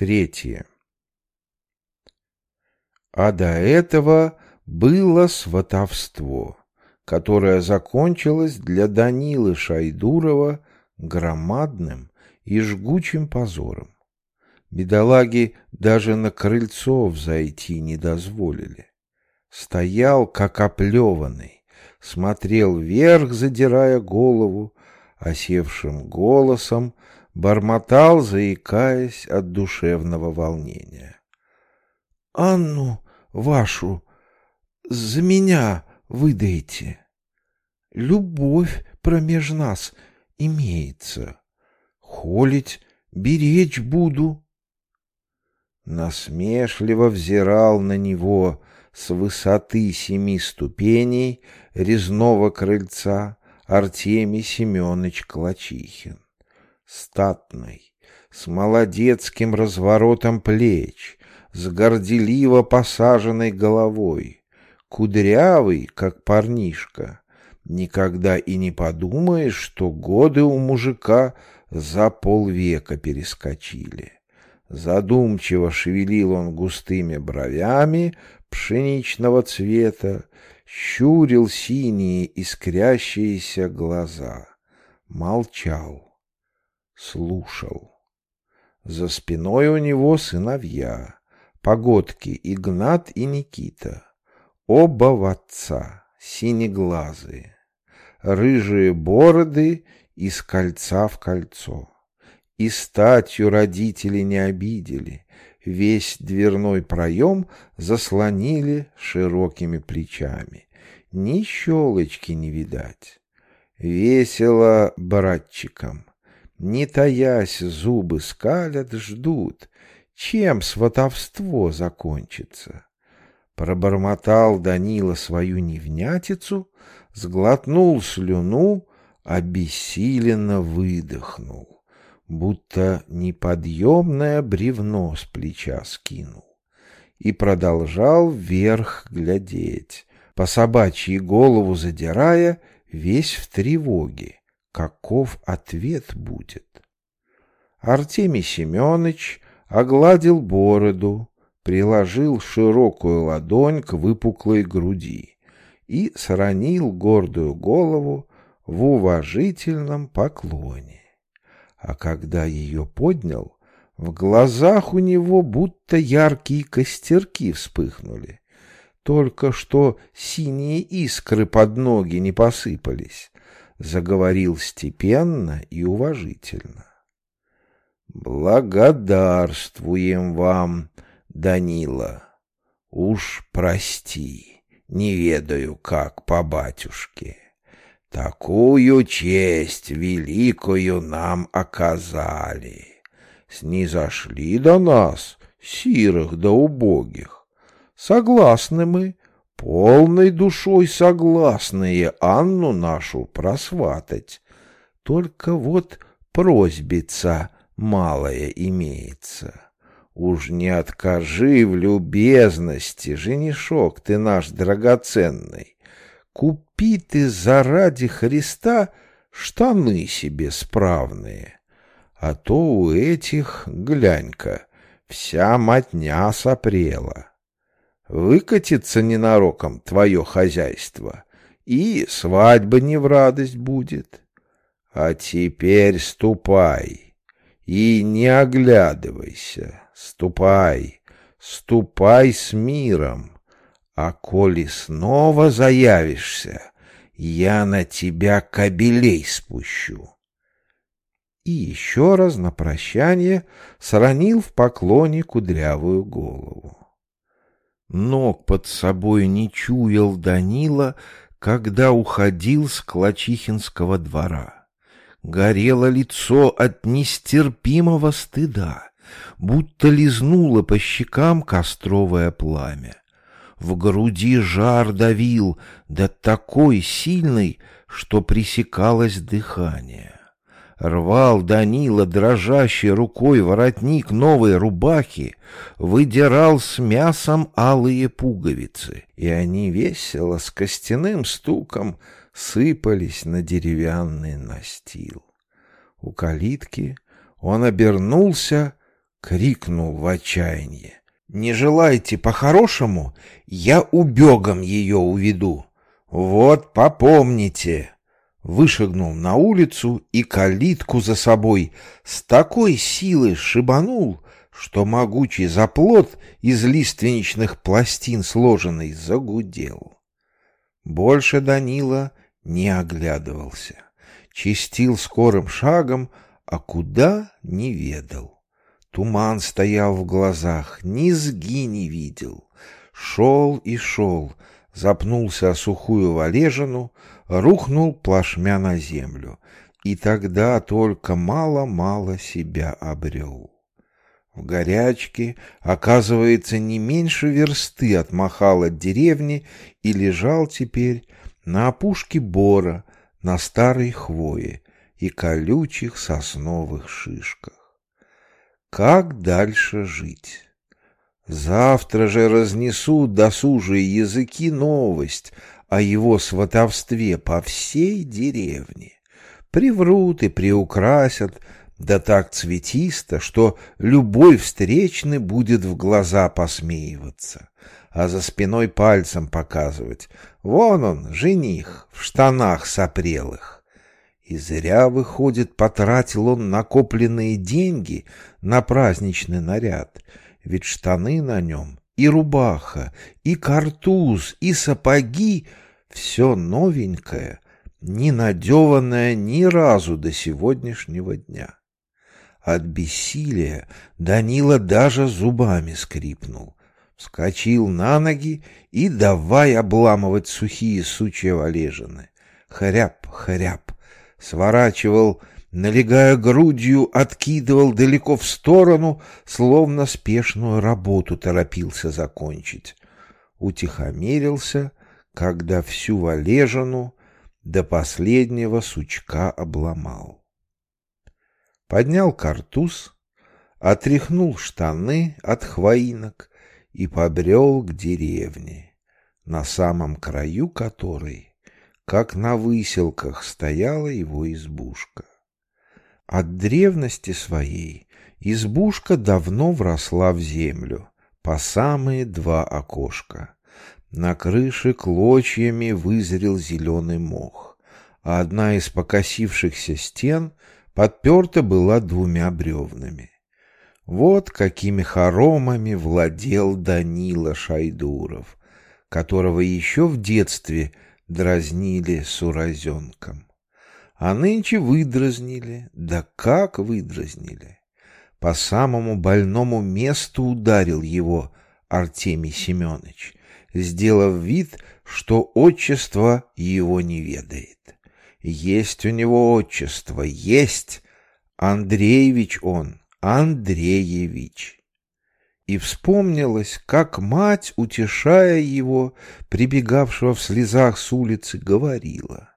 Третье. А до этого было сватовство, которое закончилось для Данилы Шайдурова громадным и жгучим позором. Бедолаги даже на крыльцо взойти не дозволили. Стоял, как оплеванный, смотрел вверх, задирая голову, осевшим голосом бормотал, заикаясь от душевного волнения. — Анну вашу за меня выдайте. Любовь промеж нас имеется. Холить, беречь буду. Насмешливо взирал на него с высоты семи ступеней резного крыльца Артемий Семенович Клочихин. Статный, с молодецким разворотом плеч, с горделиво посаженной головой, кудрявый, как парнишка. Никогда и не подумаешь, что годы у мужика за полвека перескочили. Задумчиво шевелил он густыми бровями пшеничного цвета, щурил синие искрящиеся глаза, молчал, слушал. За спиной у него сыновья, погодки Игнат и Никита, оба в отца, синеглазые, рыжие бороды из кольца в кольцо. И статью родители не обидели, весь дверной проем заслонили широкими плечами. Ни щелочки не видать. Весело братчикам, не таясь, зубы скалят, ждут, чем сватовство закончится. Пробормотал Данила свою невнятицу, сглотнул слюну, обессиленно выдохнул будто неподъемное бревно с плеча скинул. И продолжал вверх глядеть, по собачьей голову задирая, весь в тревоге, каков ответ будет. Артемий Семенович огладил бороду, приложил широкую ладонь к выпуклой груди и сронил гордую голову в уважительном поклоне а когда ее поднял, в глазах у него будто яркие костерки вспыхнули. Только что синие искры под ноги не посыпались. Заговорил степенно и уважительно. «Благодарствуем вам, Данила. Уж прости, не ведаю, как по батюшке». Такую честь великую нам оказали. Снизошли до нас, сирых да убогих. Согласны мы, полной душой согласные Анну нашу просватать. Только вот просьбица малая имеется. Уж не откажи в любезности, женишок ты наш драгоценный. Купи ты заради Христа штаны себе справные. А то у этих, глянь-ка, вся мотня сопрела. Выкатится ненароком твое хозяйство, и свадьба не в радость будет. А теперь ступай и не оглядывайся, ступай, ступай с миром. А коли снова заявишься, я на тебя кобелей спущу. И еще раз на прощание сранил в поклоне кудрявую голову. Ног под собой не чуял Данила, когда уходил с Клочихинского двора. Горело лицо от нестерпимого стыда, будто лизнуло по щекам костровое пламя. В груди жар давил, да такой сильный, что пресекалось дыхание. Рвал Данила дрожащей рукой воротник новой рубахи, выдирал с мясом алые пуговицы, и они весело с костяным стуком сыпались на деревянный настил. У калитки он обернулся, крикнул в отчаянии. «Не желаете по-хорошему? Я убегом ее уведу. Вот попомните!» Вышагнул на улицу и калитку за собой с такой силой шибанул, что могучий заплот из лиственничных пластин сложенный загудел. Больше Данила не оглядывался, чистил скорым шагом, а куда — не ведал. Туман стоял в глазах, низги не видел. Шел и шел, запнулся о сухую валежину, рухнул плашмя на землю, и тогда только мало-мало себя обрел. В горячке, оказывается, не меньше версты отмахал от деревни и лежал теперь на опушке бора, на старой хвое и колючих сосновых шишках. Как дальше жить? Завтра же разнесут досужие языки новость о его сватовстве по всей деревне. Приврут и приукрасят, да так цветисто, что любой встречный будет в глаза посмеиваться, а за спиной пальцем показывать. Вон он, жених, в штанах сопрелых. И зря, выходит, потратил он накопленные деньги на праздничный наряд, ведь штаны на нем, и рубаха, и картуз, и сапоги — все новенькое, не надеванное ни разу до сегодняшнего дня. От бессилия Данила даже зубами скрипнул. Вскочил на ноги и давай обламывать сухие сучья валежины. Хряб, хряб. Сворачивал, налегая грудью, откидывал далеко в сторону, словно спешную работу торопился закончить. Утихомирился, когда всю валежину до последнего сучка обломал поднял картуз, отряхнул штаны от хвоинок и побрел к деревне, на самом краю которой, как на выселках, стояла его избушка. От древности своей избушка давно вросла в землю, по самые два окошка. На крыше клочьями вызрел зеленый мох, а одна из покосившихся стен — подперта была двумя бревнами. Вот какими хоромами владел Данила Шайдуров, которого еще в детстве дразнили суразенком. А нынче выдразнили, да как выдразнили. По самому больному месту ударил его Артемий Семенович, сделав вид, что отчество его не ведает. Есть у него отчество, есть. Андреевич он, Андреевич. И вспомнилось, как мать, утешая его, прибегавшего в слезах с улицы, говорила.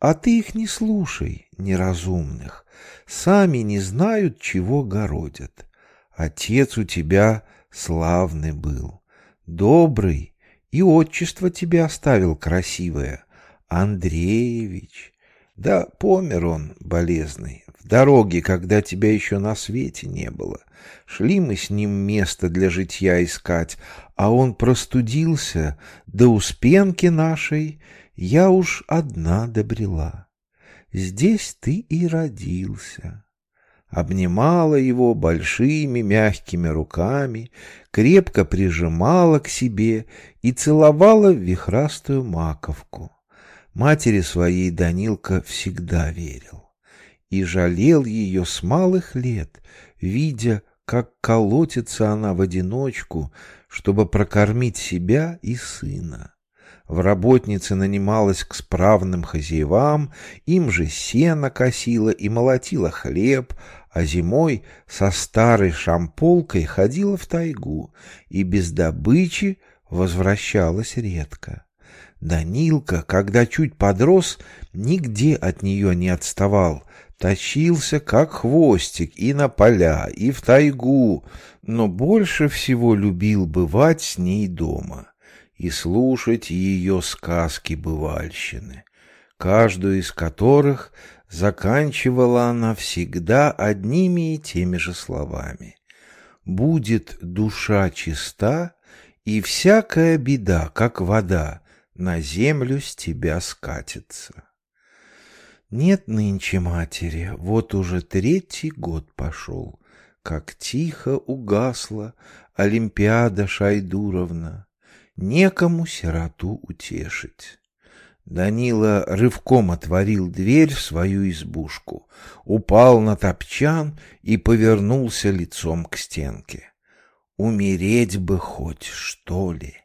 «А ты их не слушай, неразумных, сами не знают, чего городят. Отец у тебя славный был, добрый, и отчество тебе оставил красивое, Андреевич. Да помер он, болезный, в дороге, когда тебя еще на свете не было. Шли мы с ним место для житья искать, а он простудился, до успенки нашей я уж одна добрела. Здесь ты и родился. Обнимала его большими мягкими руками, крепко прижимала к себе и целовала вихрастую маковку. Матери своей Данилка всегда верил и жалел ее с малых лет, видя, как колотится она в одиночку, чтобы прокормить себя и сына. В работнице нанималась к справным хозяевам, им же сено косила и молотила хлеб, а зимой со старой шамполкой ходила в тайгу и без добычи возвращалась редко. Данилка, когда чуть подрос, нигде от нее не отставал, тащился, как хвостик, и на поля, и в тайгу, но больше всего любил бывать с ней дома и слушать ее сказки-бывальщины, каждую из которых заканчивала она всегда одними и теми же словами. будет душа чиста, и всякая беда, как вода, на землю с тебя скатится. Нет нынче матери, вот уже третий год пошел, как тихо угасла Олимпиада Шайдуровна, некому сироту утешить. Данила рывком отворил дверь в свою избушку, упал на топчан и повернулся лицом к стенке. Умереть бы хоть, что ли?